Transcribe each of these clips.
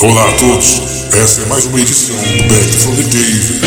Olá a todos, essa é mais uma edição do Back from the Dave.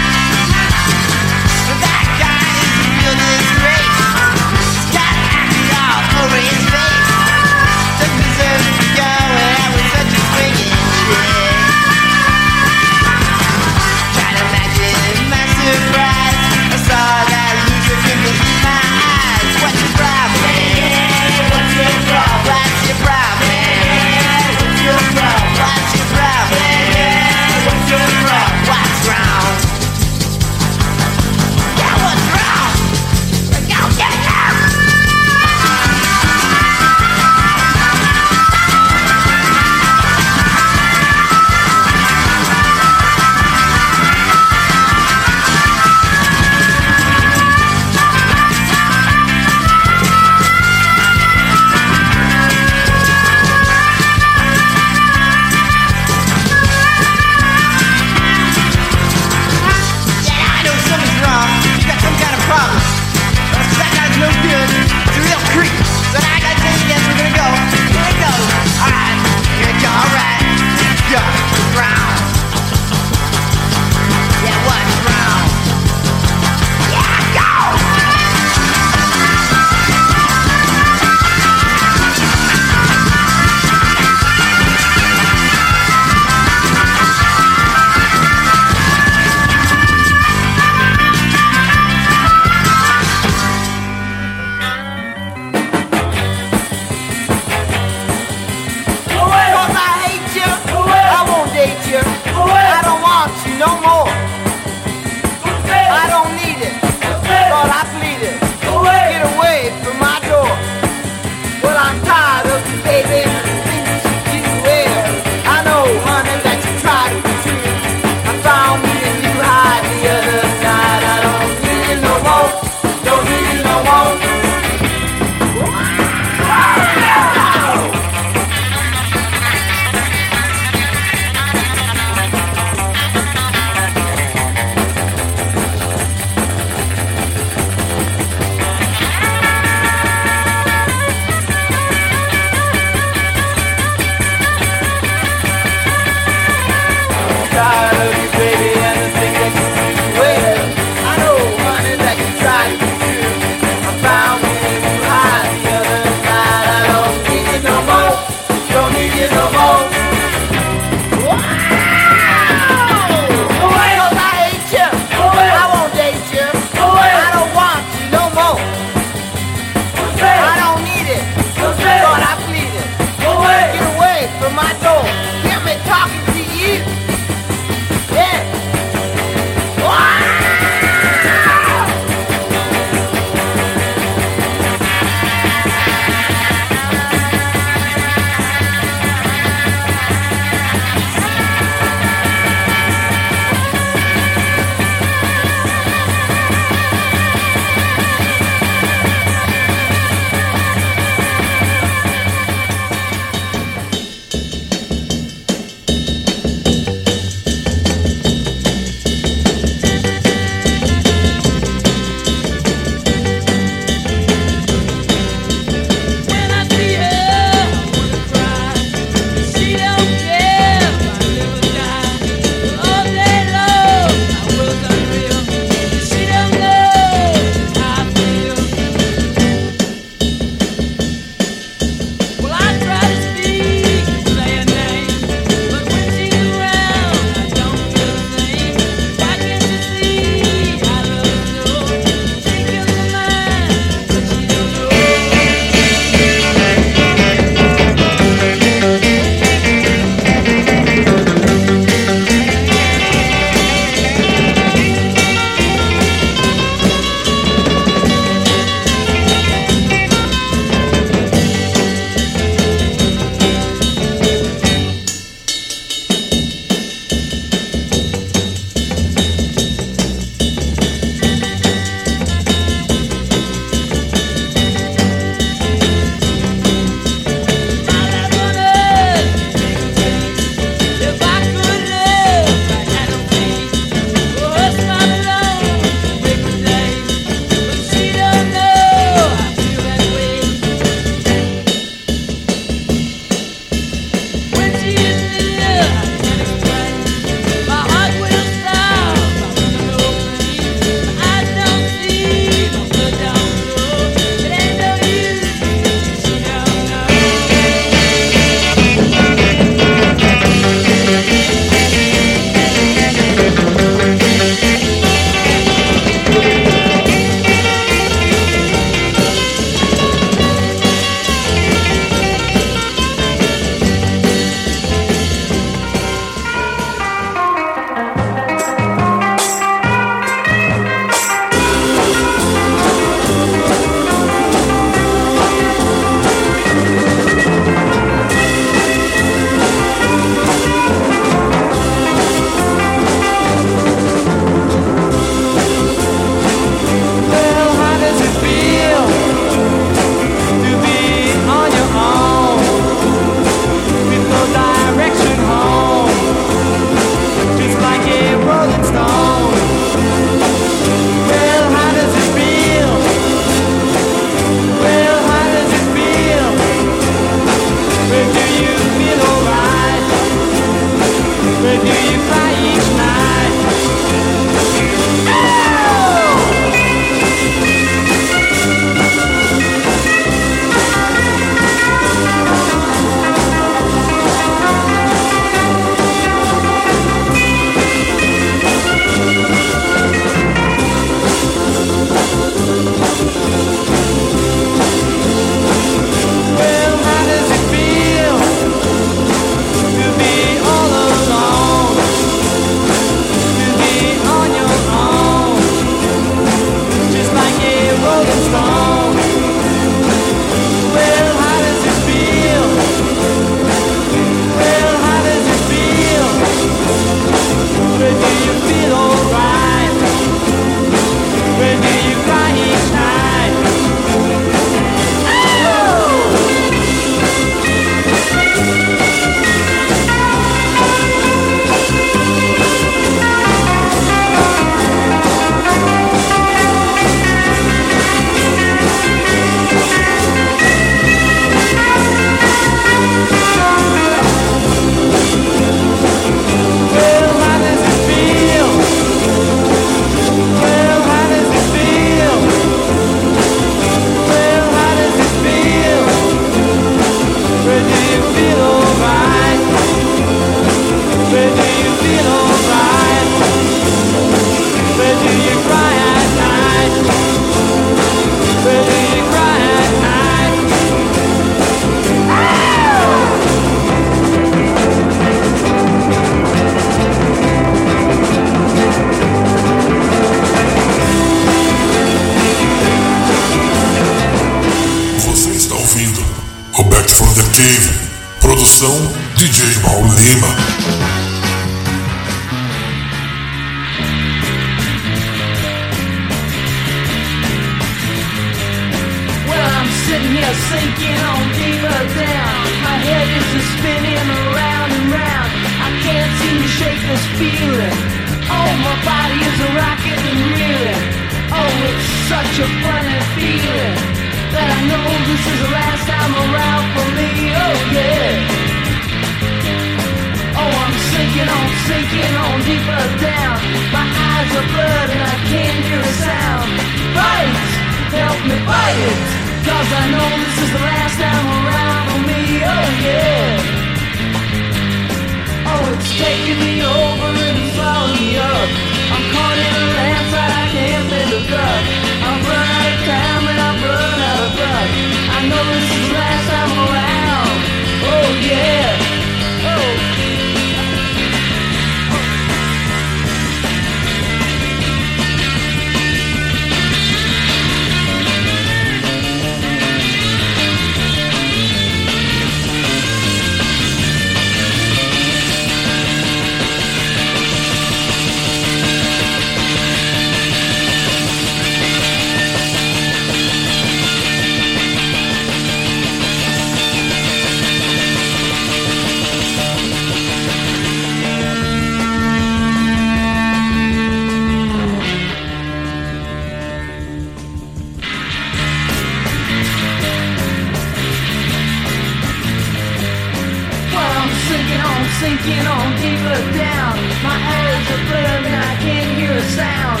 sinking on deeper down. My eyes are blurred and I can't hear a sound.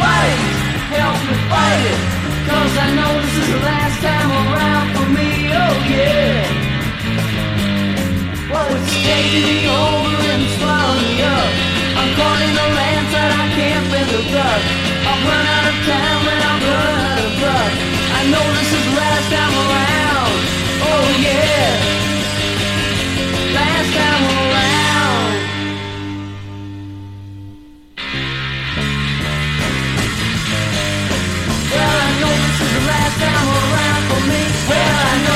Fight, help me fight it. Cause I know this is the last time around for me, oh yeah. Well, it's taking me over and swallowing me up. I'm caught in the landslide, I can't bend the rug. I'll run out of time and I'll run out of luck. I know this is the last time around, oh yeah. come around for me. Well, I know.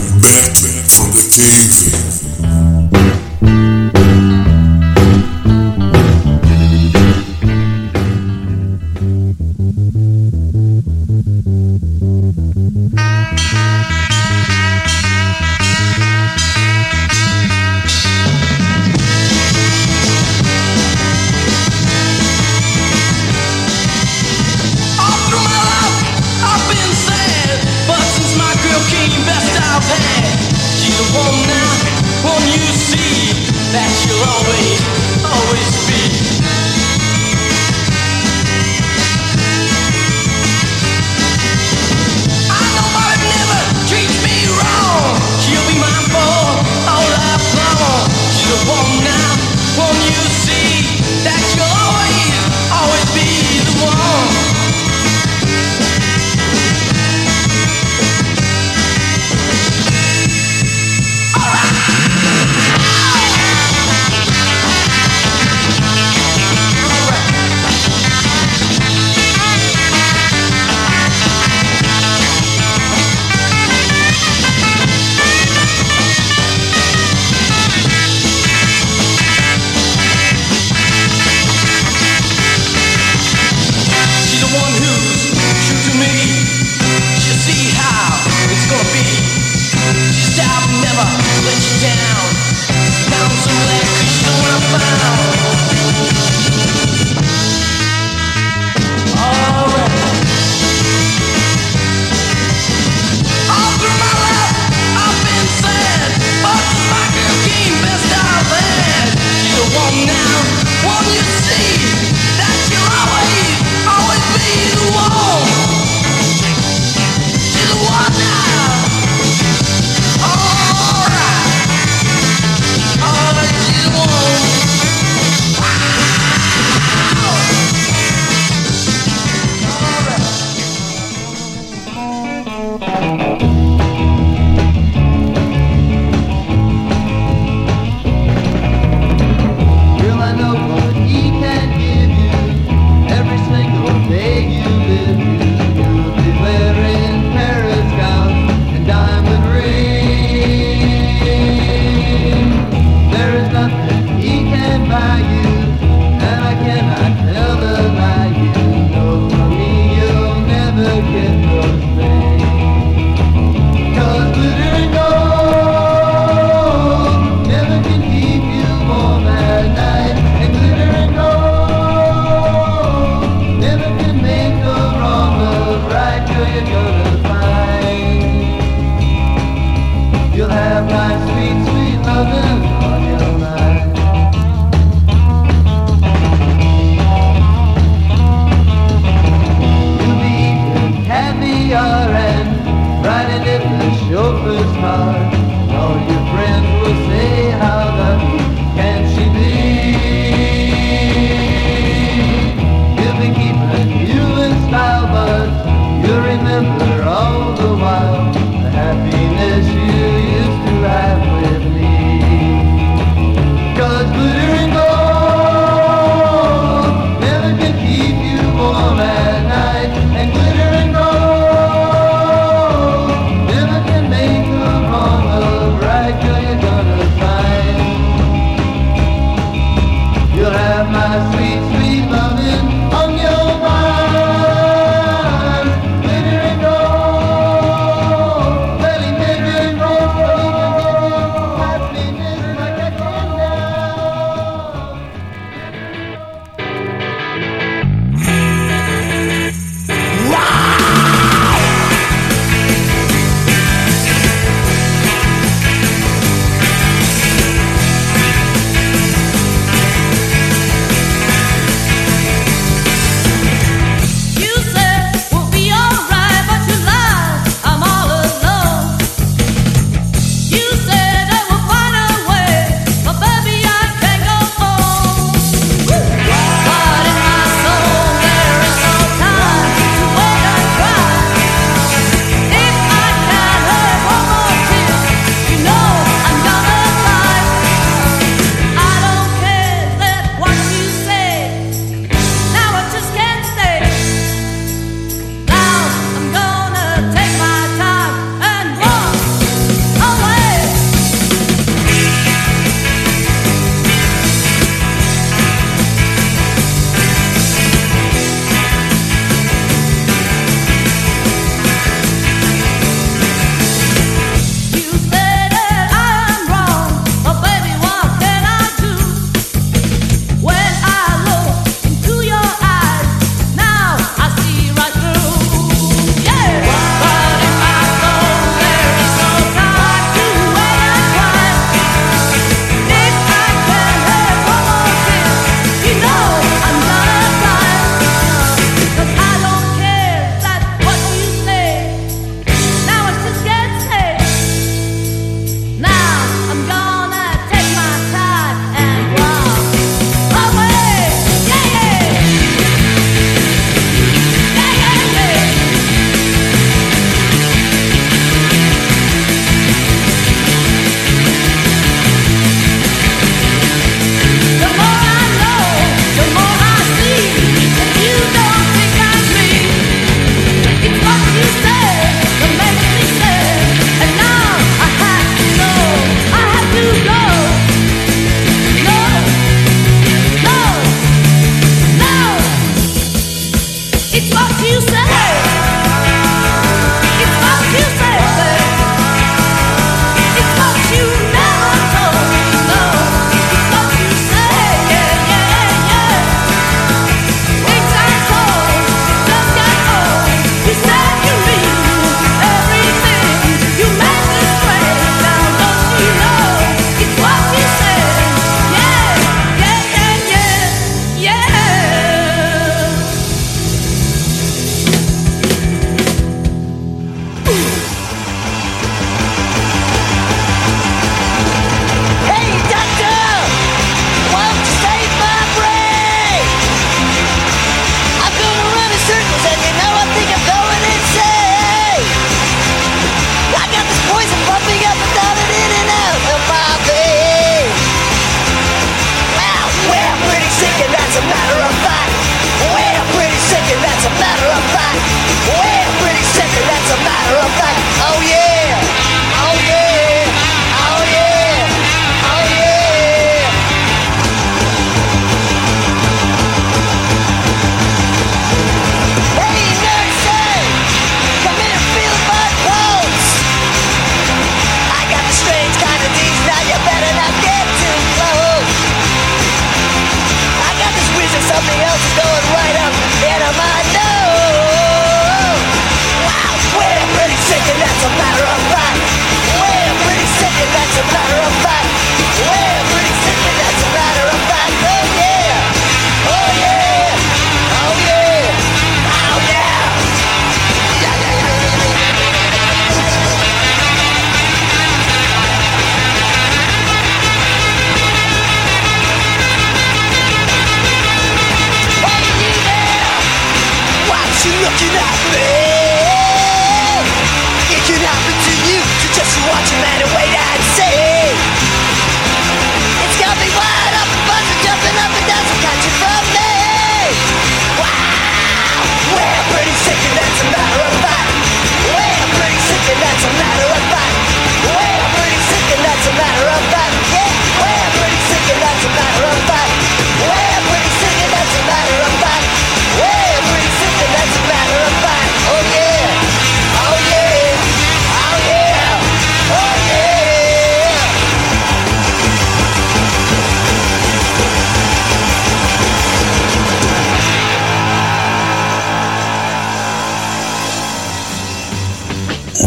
back from the thinking.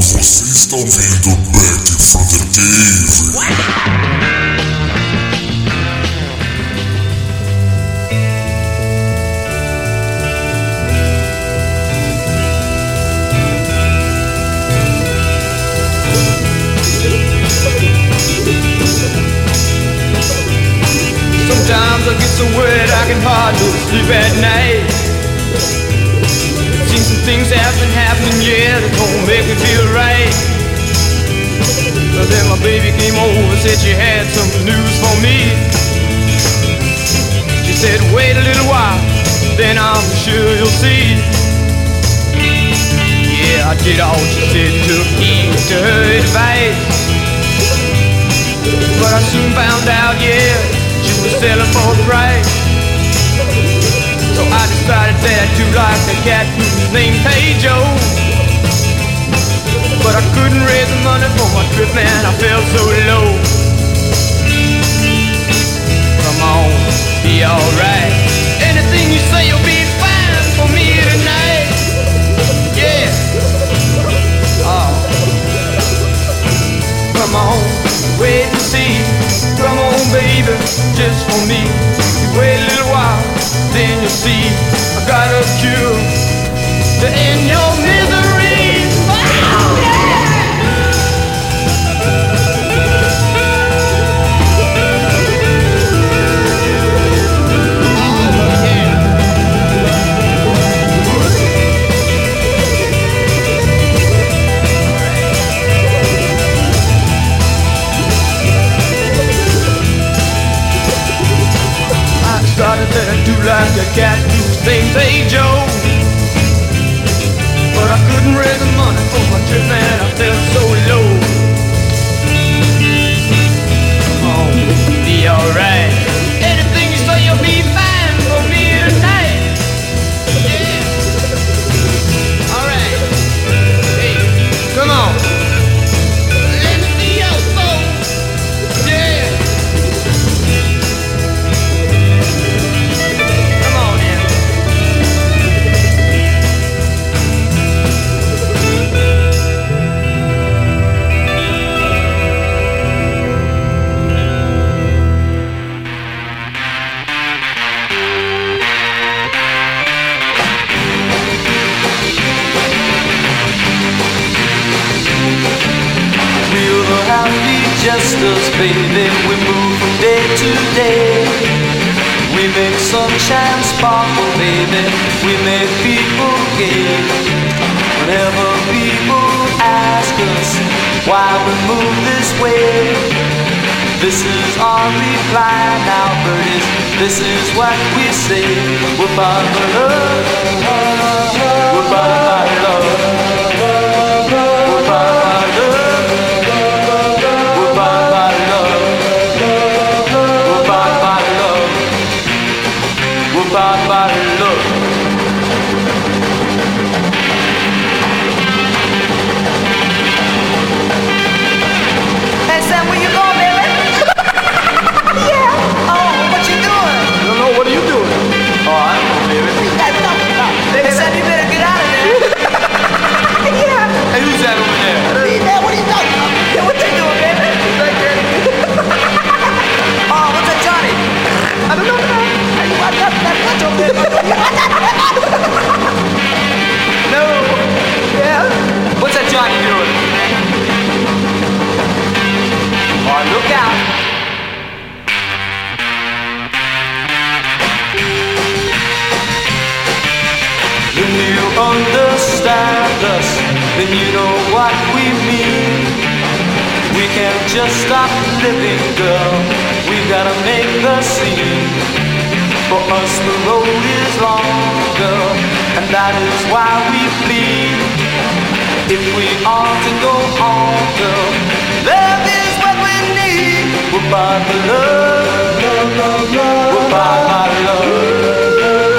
From the Cave. Sometimes I get so worried I can hardly sleep at night. Seen some things have yeah, that don't make me feel right. But then my baby came over, said she had some news for me. She said, wait a little while, then I'm sure you'll see. Yeah, I did all she said, took heed to her advice. But I soon found out, yeah, she was selling for the price. So I decided that I do like the cat whose name Pedro. But I couldn't raise the money for my trip, man, I felt so low. Come on, be alright. Anything you say will be fine for me tonight. Yeah. Oh. Come on, wait and see. Come on, baby, just for me. Wait a little while, then you'll see. I got a cure to end your misery. Like a cat do things hey Joe But I couldn't raise the money for my trip man I felt so low. Oh, On, be alright. Anything you say you'll be fine just us, baby. We move from day to day. We make sunshine sparkle, baby. We make people gay. Whenever people ask us why we move this way, this is our reply now, birdies. This is what we say. We're by love. We're by love. Can't just stop living, girl. We gotta make the scene. For us, the road is long, girl, and that is why we bleed. If we are to go on, girl, love is what we need. We're by the love, we're by my love.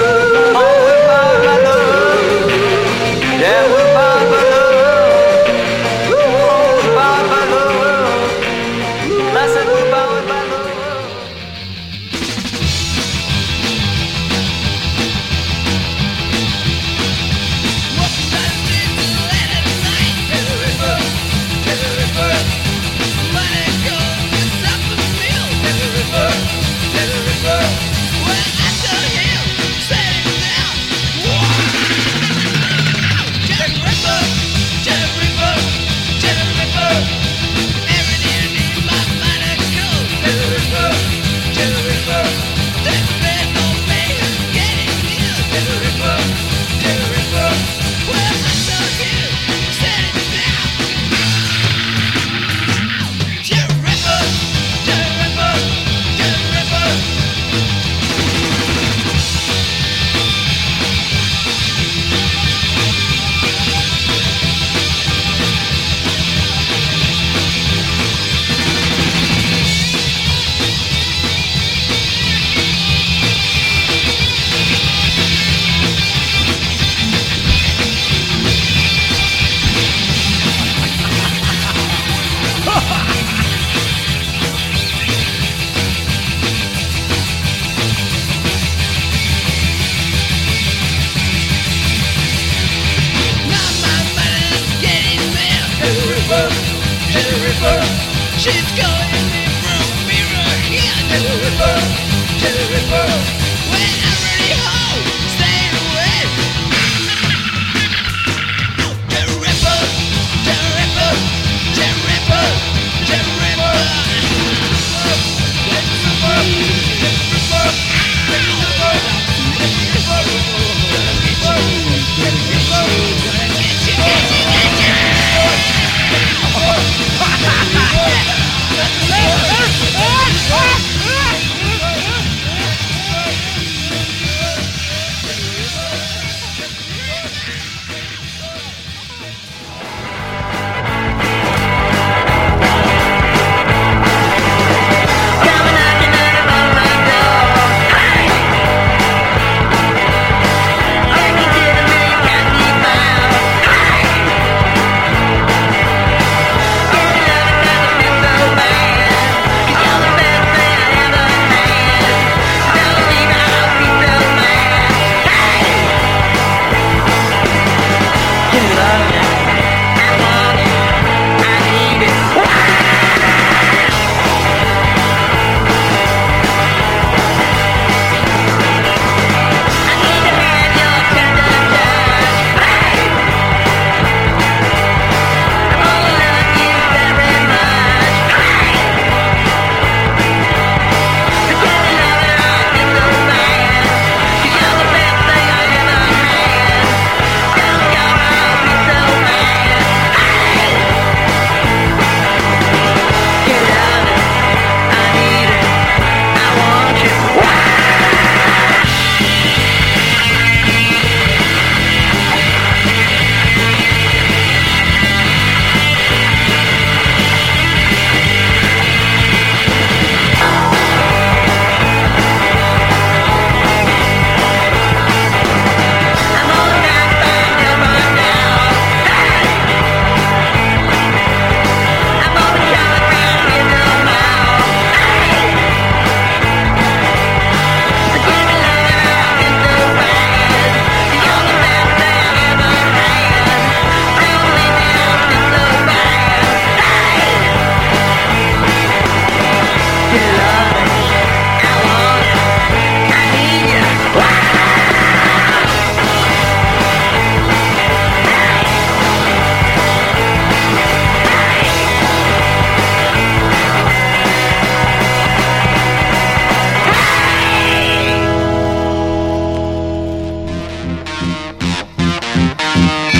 She's going to the mirror.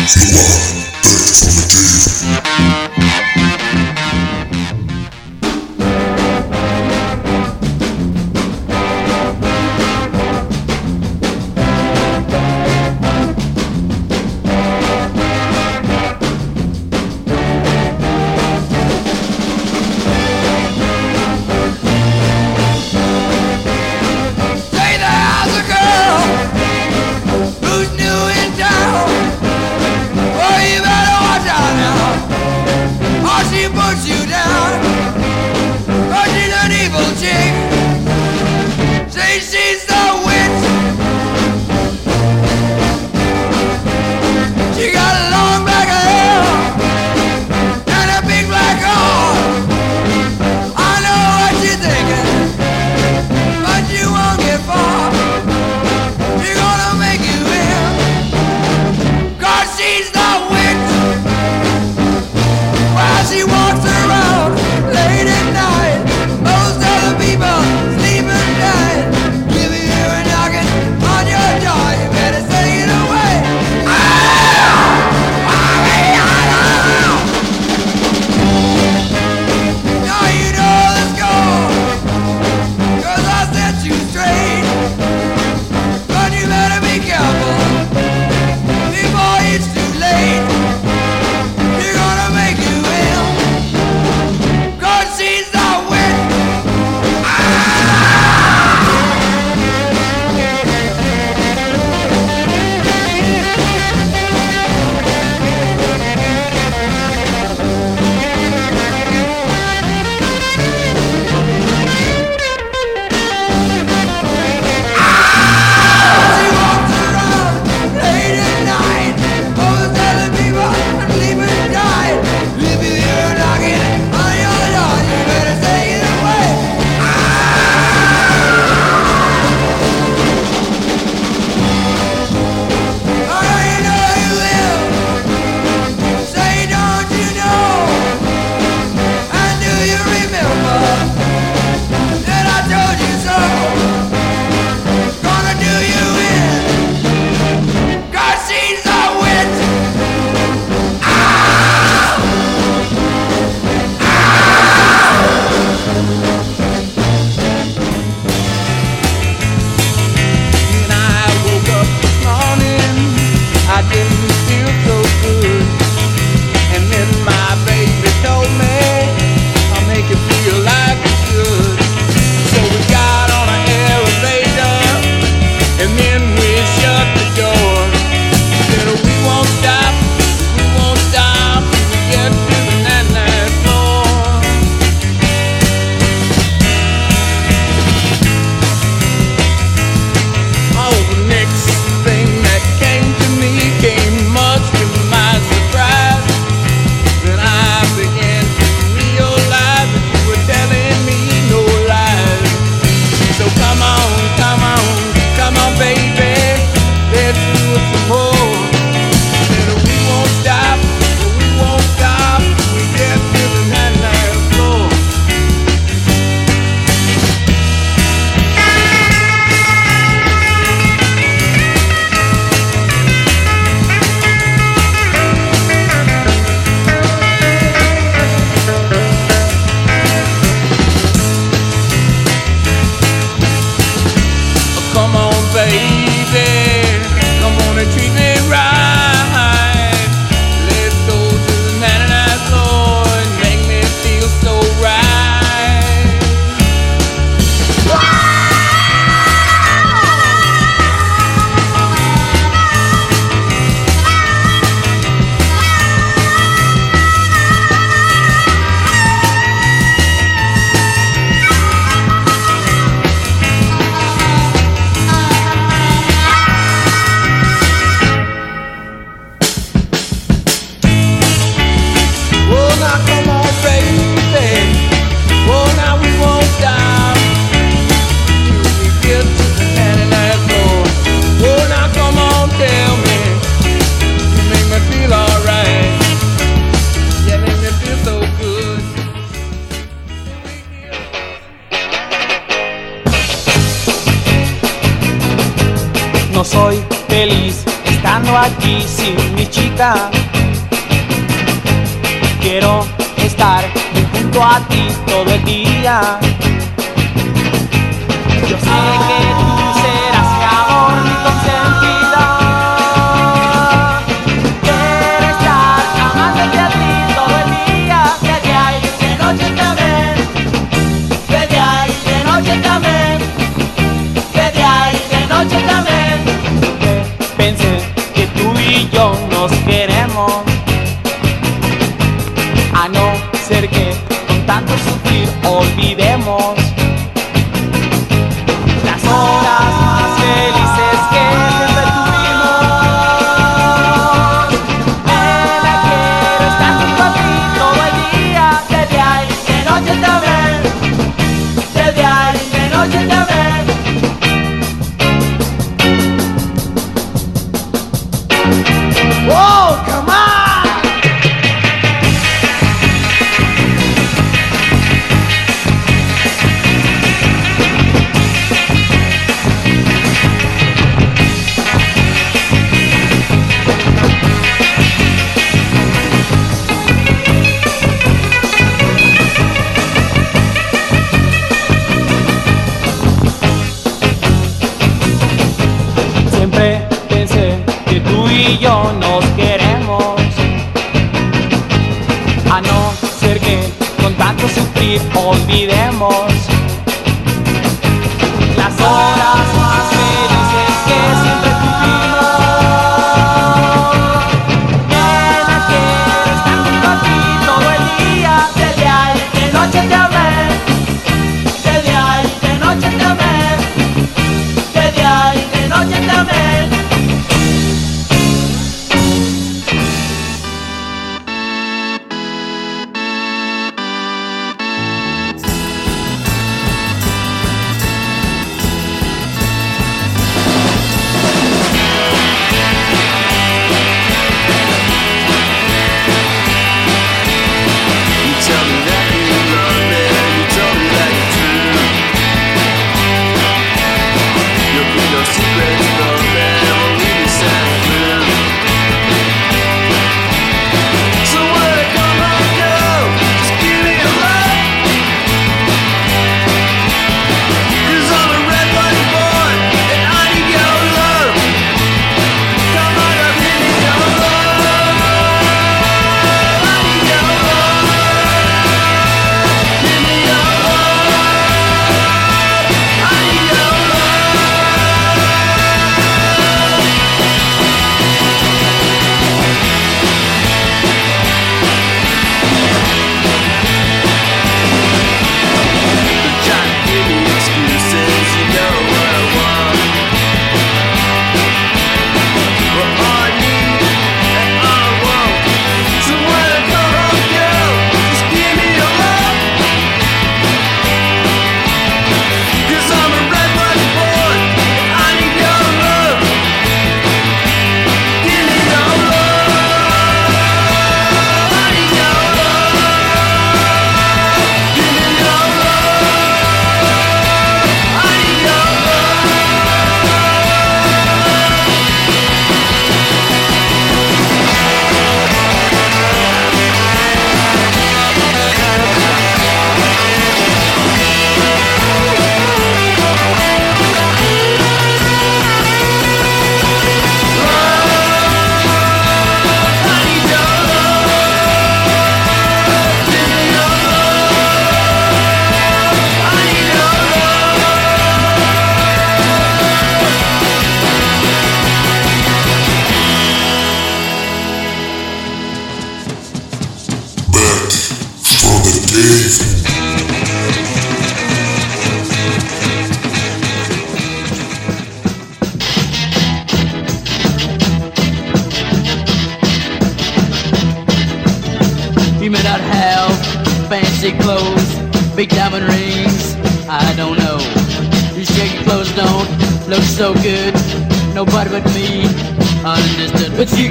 Sí.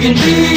Can be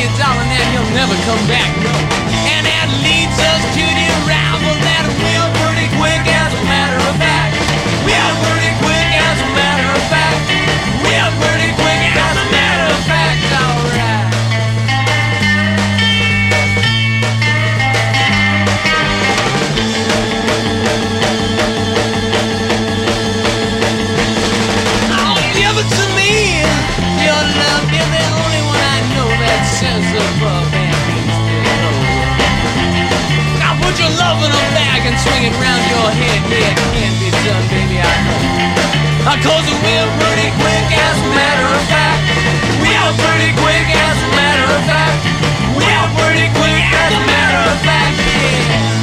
you, darling, and you'll never come back, no. And that leads us to the rival. hand yet. Can't be done, baby, I know. Cause we're pretty quick, as a matter of fact. We are pretty quick, as a matter of fact. We are pretty quick, as a matter of fact, yeah.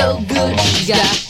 so good, she got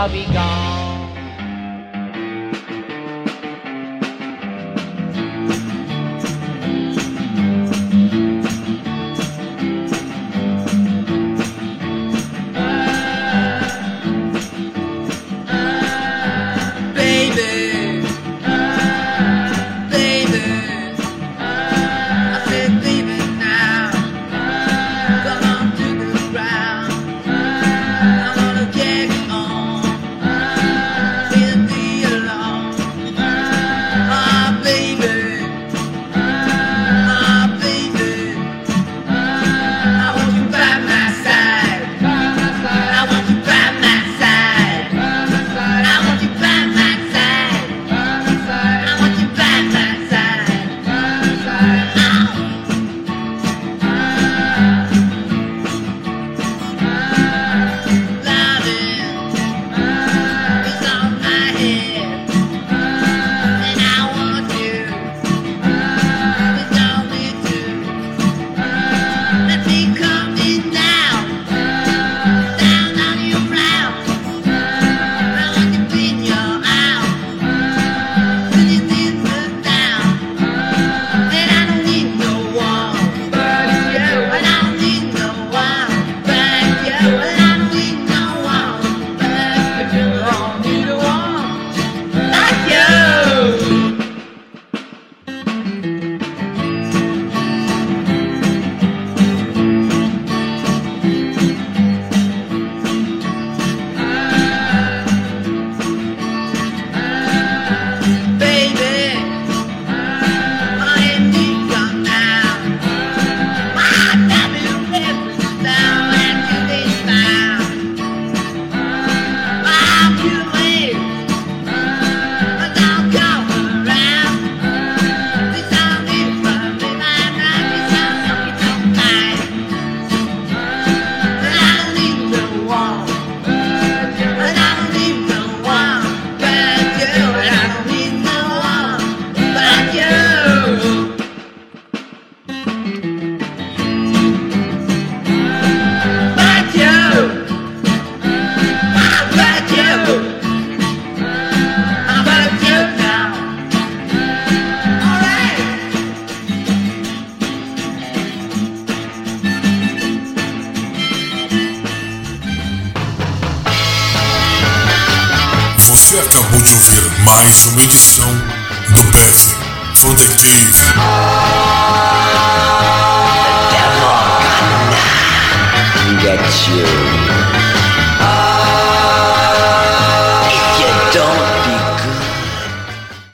I'll be gone.